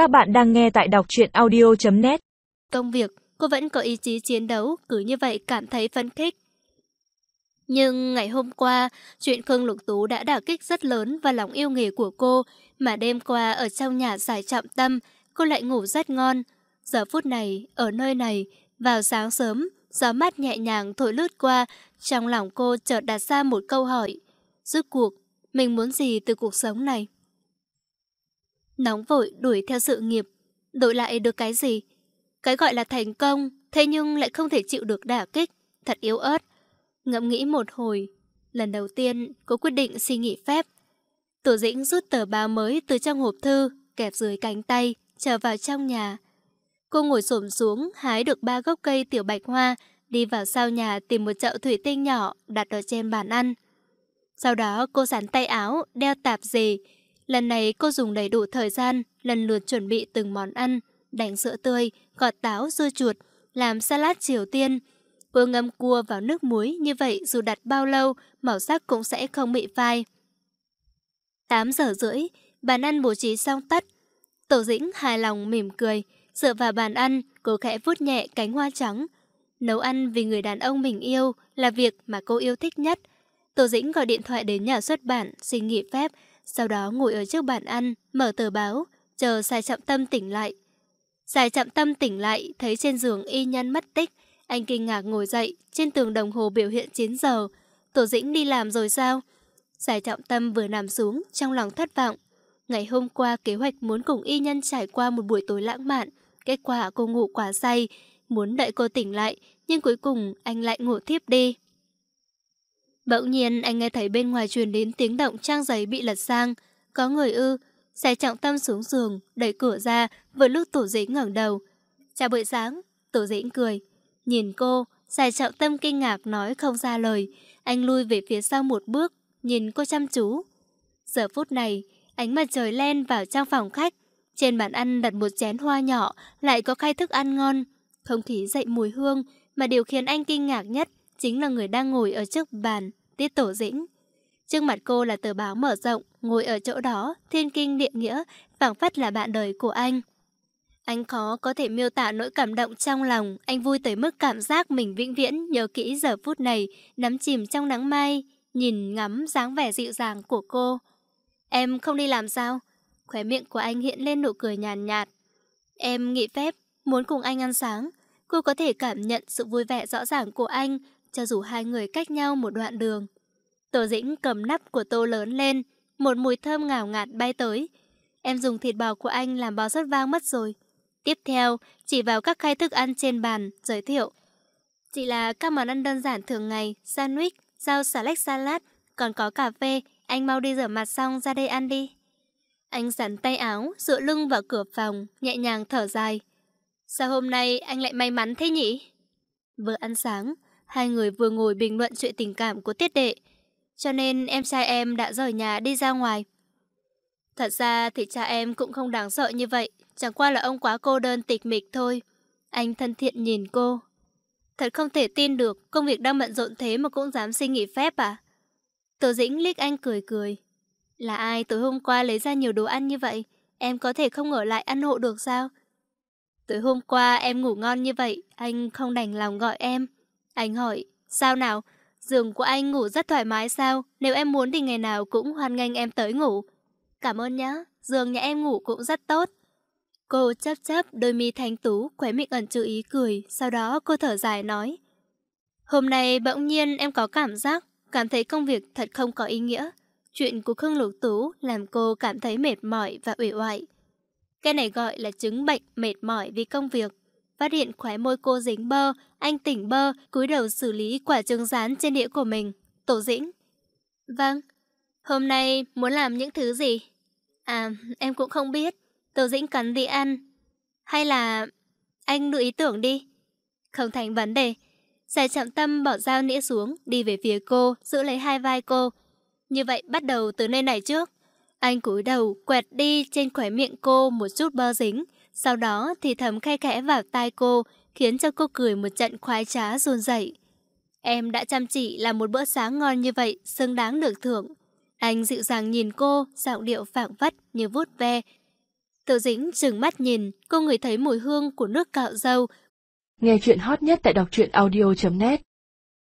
Các bạn đang nghe tại đọc truyện audio.net Công việc, cô vẫn có ý chí chiến đấu, cứ như vậy cảm thấy phấn khích. Nhưng ngày hôm qua, chuyện Khương Lục Tú đã đả kích rất lớn vào lòng yêu nghề của cô, mà đêm qua ở trong nhà giải trọng tâm, cô lại ngủ rất ngon. Giờ phút này, ở nơi này, vào sáng sớm, gió mát nhẹ nhàng thổi lướt qua, trong lòng cô chợt đặt ra một câu hỏi. Rốt cuộc, mình muốn gì từ cuộc sống này? Nóng vội đuổi theo sự nghiệp, đổi lại được cái gì? Cái gọi là thành công, thế nhưng lại không thể chịu được đả kích, thật yếu ớt. Ngẫm nghĩ một hồi, lần đầu tiên cô quyết định xin nghỉ phép. Tổ dĩnh rút tờ báo mới từ trong hộp thư, kẹp dưới cánh tay, trở vào trong nhà. Cô ngồi xổm xuống, hái được ba gốc cây tiểu bạch hoa, đi vào sau nhà tìm một chậu thủy tinh nhỏ đặt ở trên bàn ăn. Sau đó cô sắn tay áo, đeo tạp dề. Lần này cô dùng đầy đủ thời gian, lần lượt chuẩn bị từng món ăn, đánh sữa tươi, gọt táo, dưa chuột, làm salad Triều Tiên. Cô ngâm cua vào nước muối, như vậy dù đặt bao lâu, màu sắc cũng sẽ không bị phai. 8 giờ rưỡi, bàn ăn bố trí xong tắt. Tổ dĩnh hài lòng mỉm cười, dựa vào bàn ăn, cô khẽ vuốt nhẹ cánh hoa trắng. Nấu ăn vì người đàn ông mình yêu là việc mà cô yêu thích nhất. Tổ dĩnh gọi điện thoại đến nhà xuất bản, xin nghỉ phép, sau đó ngồi ở trước bàn ăn, mở tờ báo, chờ Sai Trọng Tâm tỉnh lại. Sai Trọng Tâm tỉnh lại, thấy trên giường y nhân mất tích. Anh kinh ngạc ngồi dậy, trên tường đồng hồ biểu hiện 9 giờ. Tổ dĩnh đi làm rồi sao? Sai Trọng Tâm vừa nằm xuống, trong lòng thất vọng. Ngày hôm qua kế hoạch muốn cùng y nhân trải qua một buổi tối lãng mạn. Kết quả cô ngủ quá say, muốn đợi cô tỉnh lại, nhưng cuối cùng anh lại ngủ thiếp đi. Bỗng nhiên anh nghe thấy bên ngoài truyền đến tiếng động trang giấy bị lật sang. Có người ư, xe trọng tâm xuống giường, đẩy cửa ra, vừa lúc tổ dĩnh ngẩng đầu. Chào buổi sáng, tổ dĩnh cười. Nhìn cô, xe trọng tâm kinh ngạc nói không ra lời. Anh lui về phía sau một bước, nhìn cô chăm chú. Giờ phút này, ánh mặt trời len vào trong phòng khách. Trên bàn ăn đặt một chén hoa nhỏ, lại có khai thức ăn ngon. Không khí dậy mùi hương, mà điều khiến anh kinh ngạc nhất chính là người đang ngồi ở trước bàn, Tiết Tổ Dĩnh. Trước mặt cô là tờ báo mở rộng, ngồi ở chỗ đó, thiên kinh địa nghĩa, phảng phất là bạn đời của anh. Anh khó có thể miêu tả nỗi cảm động trong lòng, anh vui tới mức cảm giác mình vĩnh viễn nhớ kỹ giờ phút này, nắm chìm trong nắng mai, nhìn ngắm dáng vẻ dịu dàng của cô. Em không đi làm sao? Khóe miệng của anh hiện lên nụ cười nhàn nhạt, nhạt. Em nghỉ phép, muốn cùng anh ăn sáng. Cô có thể cảm nhận sự vui vẻ rõ ràng của anh, cho dù hai người cách nhau một đoạn đường. Tô dĩnh cầm nắp của tô lớn lên, một mùi thơm ngào ngạt bay tới. Em dùng thịt bò của anh làm bò sốt vang mất rồi. Tiếp theo, chỉ vào các khay thức ăn trên bàn, giới thiệu. Chỉ là các món ăn đơn giản thường ngày, sandwich, rau xà lách salad, còn có cà phê, anh mau đi rửa mặt xong ra đây ăn đi. Anh sắn tay áo, dựa lưng vào cửa phòng, nhẹ nhàng thở dài. Sao hôm nay anh lại may mắn thế nhỉ? Vừa ăn sáng, hai người vừa ngồi bình luận chuyện tình cảm của tiết đệ. Cho nên em trai em đã rời nhà đi ra ngoài. Thật ra thì cha em cũng không đáng sợ như vậy, chẳng qua là ông quá cô đơn tịch mịch thôi. Anh thân thiện nhìn cô. Thật không thể tin được, công việc đang bận rộn thế mà cũng dám xin nghỉ phép à? Tổ dĩnh liếc anh cười cười. Là ai tối hôm qua lấy ra nhiều đồ ăn như vậy? Em có thể không ở lại ăn hộ được sao? Tối hôm qua em ngủ ngon như vậy, anh không đành lòng gọi em. Anh hỏi, sao nào? Giường của anh ngủ rất thoải mái sao? Nếu em muốn thì ngày nào cũng hoan nghênh em tới ngủ. Cảm ơn nhá, giường nhà em ngủ cũng rất tốt. Cô chấp chấp đôi mi thanh tú, khóe miệng ẩn chữ ý cười, sau đó cô thở dài nói. Hôm nay bỗng nhiên em có cảm giác, cảm thấy công việc thật không có ý nghĩa. Chuyện của Khương Lục Tú làm cô cảm thấy mệt mỏi và ủy oại. Cái này gọi là chứng bệnh mệt mỏi vì công việc. Phát hiện khóe môi cô dính bơ, anh tỉnh bơ, cúi đầu xử lý quả trứng rán trên đĩa của mình. Tổ dĩnh. Vâng. Hôm nay muốn làm những thứ gì? À, em cũng không biết. Tổ dĩnh cắn đi ăn. Hay là... Anh đưa ý tưởng đi. Không thành vấn đề. Giải trọng tâm bỏ dao nĩa xuống, đi về phía cô, giữ lấy hai vai cô. Như vậy bắt đầu từ nơi này trước. Anh cúi đầu, quẹt đi trên khóe miệng cô một chút bơ dính. Sau đó thì thầm khe khẽ vào tai cô, khiến cho cô cười một trận khoái trá run dậy. Em đã chăm chỉ làm một bữa sáng ngon như vậy, xứng đáng được thưởng. Anh dịu dàng nhìn cô, giọng điệu phảng phất như vuốt ve. tự Dĩnh trừng mắt nhìn, cô ngửi thấy mùi hương của nước cạo dâu. Nghe chuyện hot nhất tại đọc truyện audio.net